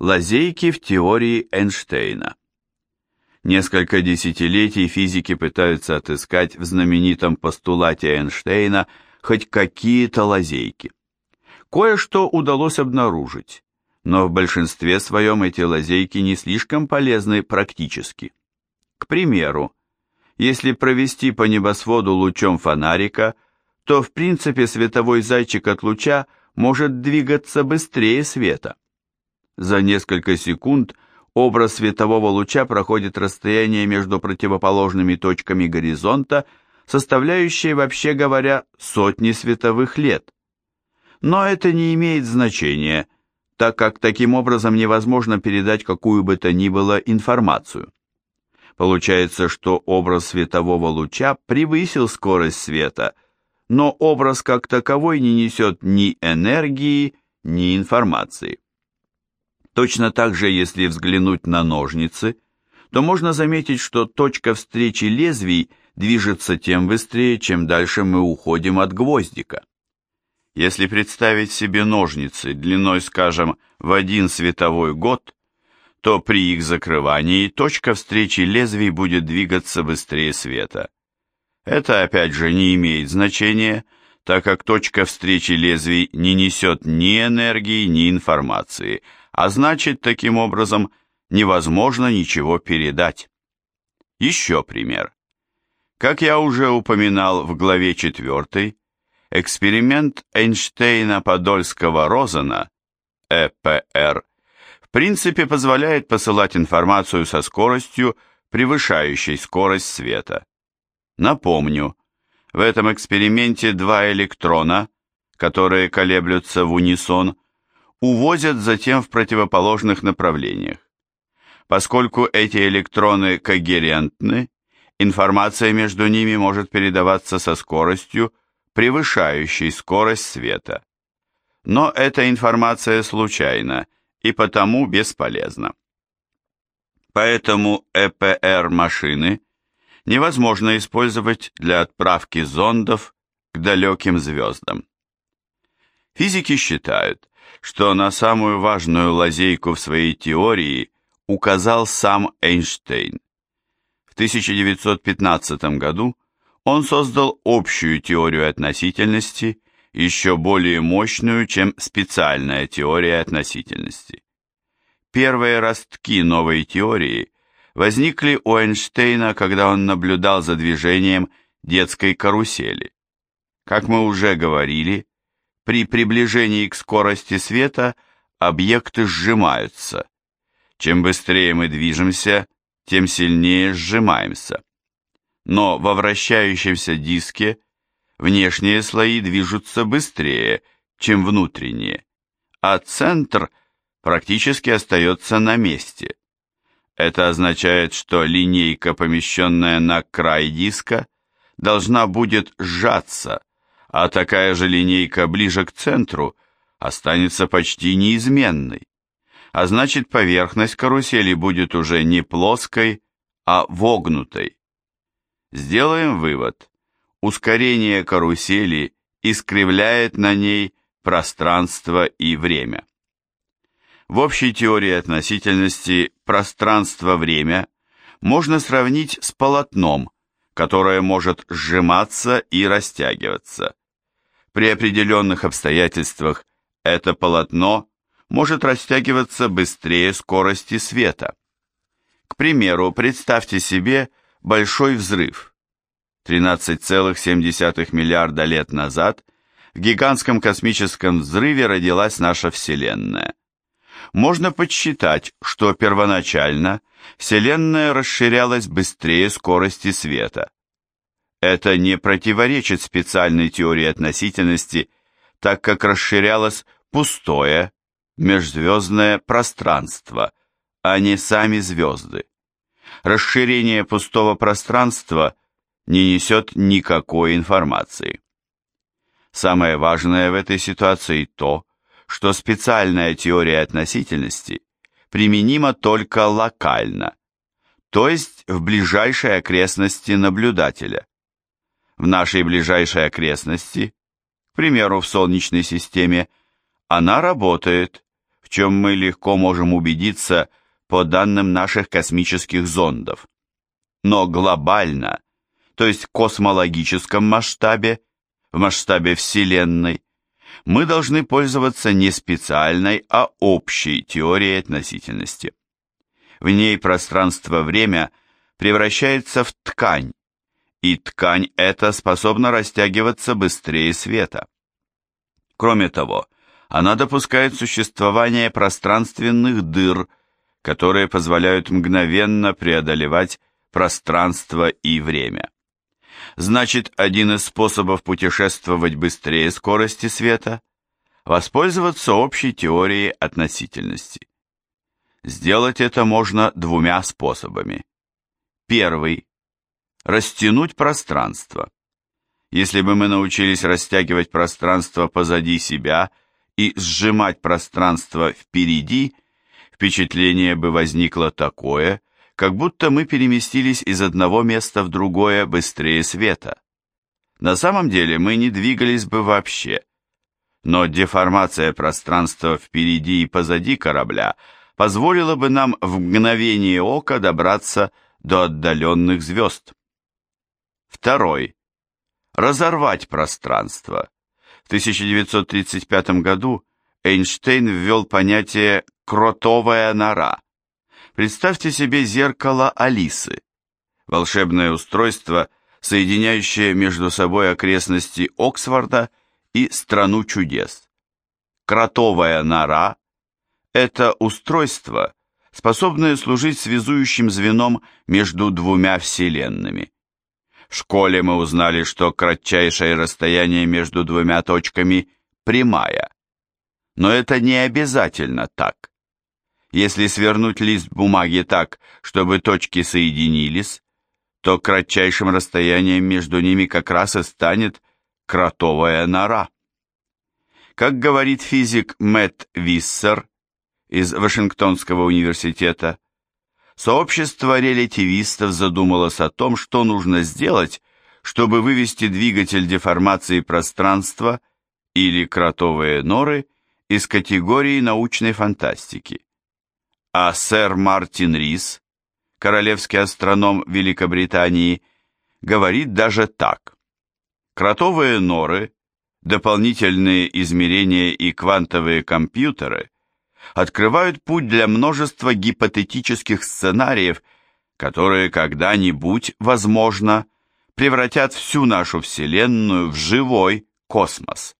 Лазейки в теории Эйнштейна. Несколько десятилетий физики пытаются отыскать в знаменитом постулате Эйнштейна хоть какие-то лазейки. Кое-что удалось обнаружить, но в большинстве своем эти лазейки не слишком полезны практически. К примеру, если провести по небосводу лучом фонарика, то в принципе световой зайчик от луча может двигаться быстрее света. За несколько секунд образ светового луча проходит расстояние между противоположными точками горизонта, составляющее, вообще говоря, сотни световых лет. Но это не имеет значения, так как таким образом невозможно передать какую бы то ни было информацию. Получается, что образ светового луча превысил скорость света, но образ как таковой не несет ни энергии, ни информации. Точно так же, если взглянуть на ножницы, то можно заметить, что точка встречи лезвий движется тем быстрее, чем дальше мы уходим от гвоздика. Если представить себе ножницы длиной, скажем, в один световой год, то при их закрывании точка встречи лезвий будет двигаться быстрее света. Это опять же не имеет значения, так как точка встречи лезвий не несет ни энергии, ни информации – а значит, таким образом невозможно ничего передать. Еще пример. Как я уже упоминал в главе 4, эксперимент Эйнштейна-Подольского-Розена, ЭПР, в принципе позволяет посылать информацию со скоростью, превышающей скорость света. Напомню, в этом эксперименте два электрона, которые колеблются в унисон, увозят затем в противоположных направлениях. Поскольку эти электроны когерентны, информация между ними может передаваться со скоростью, превышающей скорость света. Но эта информация случайна и потому бесполезна. Поэтому ЭПР-машины невозможно использовать для отправки зондов к далеким звездам. Физики считают, что на самую важную лазейку в своей теории указал сам Эйнштейн. В 1915 году он создал общую теорию относительности, еще более мощную, чем специальная теория относительности. Первые ростки новой теории возникли у Эйнштейна, когда он наблюдал за движением детской карусели. Как мы уже говорили, при приближении к скорости света объекты сжимаются. Чем быстрее мы движемся, тем сильнее сжимаемся. Но во вращающемся диске внешние слои движутся быстрее, чем внутренние, а центр практически остается на месте. Это означает, что линейка, помещенная на край диска, должна будет сжаться, а такая же линейка ближе к центру останется почти неизменной, а значит поверхность карусели будет уже не плоской, а вогнутой. Сделаем вывод. Ускорение карусели искривляет на ней пространство и время. В общей теории относительности пространство-время можно сравнить с полотном, которое может сжиматься и растягиваться. При определенных обстоятельствах это полотно может растягиваться быстрее скорости света. К примеру, представьте себе большой взрыв. 13,7 миллиарда лет назад в гигантском космическом взрыве родилась наша Вселенная. Можно подсчитать, что первоначально Вселенная расширялась быстрее скорости света. Это не противоречит специальной теории относительности, так как расширялось пустое, межзвездное пространство, а не сами звезды. Расширение пустого пространства не несет никакой информации. Самое важное в этой ситуации то, что специальная теория относительности применима только локально, то есть в ближайшей окрестности наблюдателя в нашей ближайшей окрестности, к примеру, в Солнечной системе, она работает, в чем мы легко можем убедиться по данным наших космических зондов. Но глобально, то есть в космологическом масштабе, в масштабе Вселенной, мы должны пользоваться не специальной, а общей теорией относительности. В ней пространство-время превращается в ткань, и ткань эта способна растягиваться быстрее света. Кроме того, она допускает существование пространственных дыр, которые позволяют мгновенно преодолевать пространство и время. Значит, один из способов путешествовать быстрее скорости света – воспользоваться общей теорией относительности. Сделать это можно двумя способами. Первый – растянуть пространство. Если бы мы научились растягивать пространство позади себя и сжимать пространство впереди, впечатление бы возникло такое, как будто мы переместились из одного места в другое быстрее света. На самом деле мы не двигались бы вообще, но деформация пространства впереди и позади корабля позволила бы нам в мгновение ока добраться до отдаленных звезд. Второй. Разорвать пространство. В 1935 году Эйнштейн ввел понятие «кротовая нора», Представьте себе зеркало Алисы, волшебное устройство, соединяющее между собой окрестности Оксфорда и страну чудес. Кротовая нора – это устройство, способное служить связующим звеном между двумя вселенными. В школе мы узнали, что кратчайшее расстояние между двумя точками – прямая. Но это не обязательно так. Если свернуть лист бумаги так, чтобы точки соединились, то кратчайшим расстоянием между ними как раз и станет кротовая нора. Как говорит физик Мэтт Виссер из Вашингтонского университета, сообщество релятивистов задумалось о том, что нужно сделать, чтобы вывести двигатель деформации пространства или кротовые норы из категории научной фантастики а сэр Мартин Рис, королевский астроном Великобритании, говорит даже так. Кротовые норы, дополнительные измерения и квантовые компьютеры открывают путь для множества гипотетических сценариев, которые когда-нибудь, возможно, превратят всю нашу Вселенную в живой космос.